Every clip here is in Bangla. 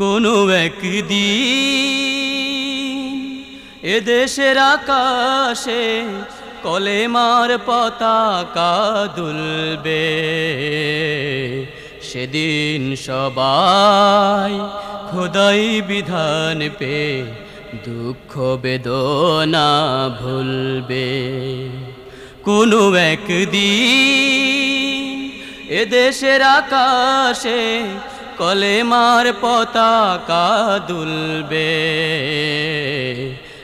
কোনো একদিন এদেশের আকাশে কলেমার পতাকা দুলবে। সেদিন সবাই খোদাই বিধান পে দুঃখ বেদনা ভুলবে। কোনো একদিন এদেশের আকাশে কলেমার পতাকা দুলবে।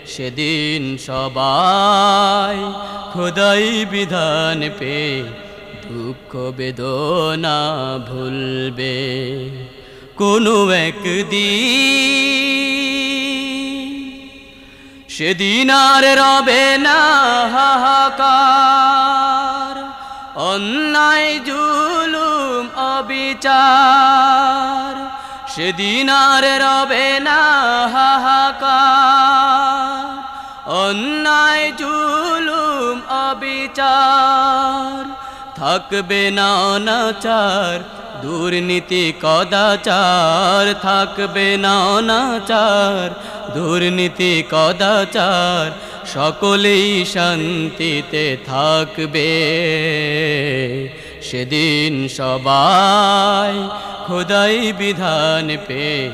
সেদিন সবাই খোদাই বিধান পে দুঃখ বেদনা ভুলবে। কোনো একদিন সেদিন আর রবে না হাহাকার। সেদিন আর রবে না হাহাকার অন্যায়, জুলুম, অবিচার। থাকবে না অনাচার, দুর্নীতি, কদাচার। থাকবে না অনাচার, দুর্নীতি, কদাচার। সকলেই শান্তিতে থাকবে। সেদিন সবাই খোদাই বিধান পে,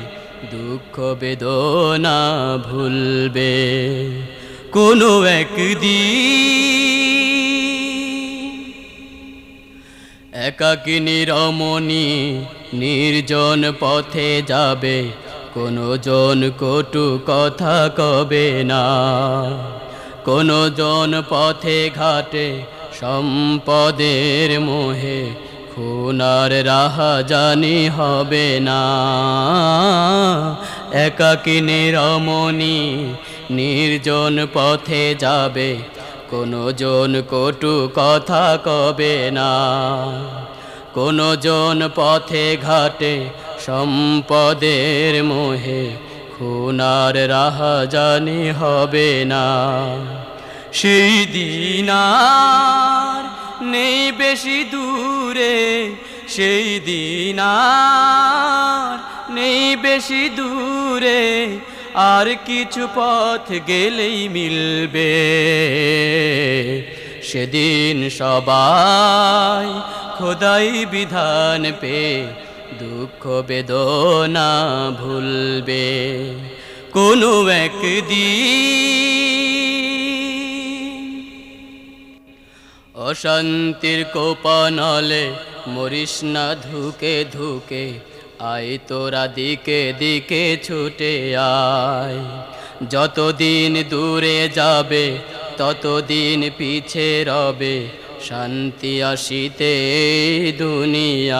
দুঃখ বেদনা ভুলবে। কোনো একদিন একাকিনী রমণী নির্জন পথে যাবে, কোনো জন কটু কথা কবে না। কোনো জন পথে ঘাটে সম্পদের মোহে খুনার রাহা জানি হবে না। একাকিনী রমণী নির্জন পথে যাবে কোনো জন কটু কথা কবে না। কোনো জন পথে ঘাটে সম্পদের মোহে খুনার রাহা জানি হবে না। সেই দিন নেই বেশি দূরে, সেই দিন নেই বেশি দূরে, আর কিছু পথ গেলেই মিলবে। সেদিন সবাই খোদাই বিধান পে দুঃখ বেদনা ভুলবে। কোনো একদিন অশান্তির কোপানলে মরিস না ধুকে ধুকে, আয় তোরা দিকে দিকে ছুটে আয়। যতদিন দূরে যাবে, ততদিন পিছে রবে শান্তি আসিতে দুনিয়ায়।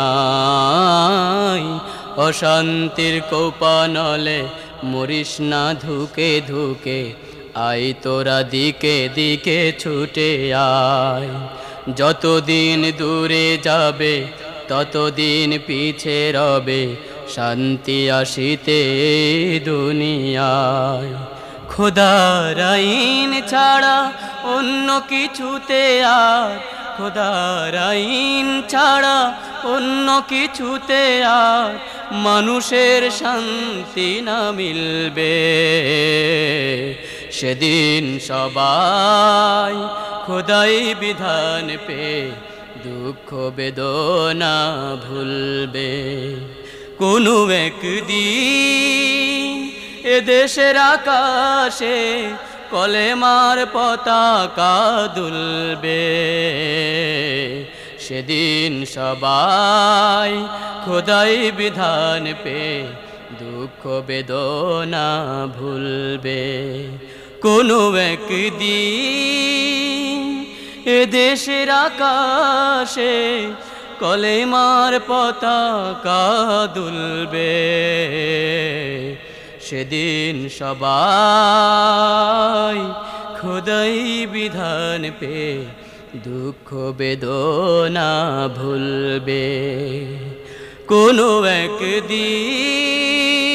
অশান্তির কোপানলে মরিস না ধুকে ধুকে আই তোরা দিকে দিকে ছুটে আয়। যতদিন দূরে যাবে, ততদিন পিছে রবে শান্তি আসিতে দুনিয়ায়। খোদার আইন ছাড়া অন্য কিছুতে আর, খোদার আইন ছাড়া অন্য কিছুতে আর, মানুষের শান্তি না মিলবে। সেদিন সবাই খোদাই বিধান পে, দুঃখ বেদনা ভুলবে। কোনো একদিন এদেশের আকাশে কলেমার পতাকা দুলবে। সেদিন সবাই খোদাই বিধান পে, দুঃখ বেদনা ভুলবে। কোনো একদিন এদেশের আকাশে কলেমার পতাকা দুলবে। সেদিন সবাই খোদাই বিধান পে দুঃখ বেদনা ভুলবে। কোনো একদিন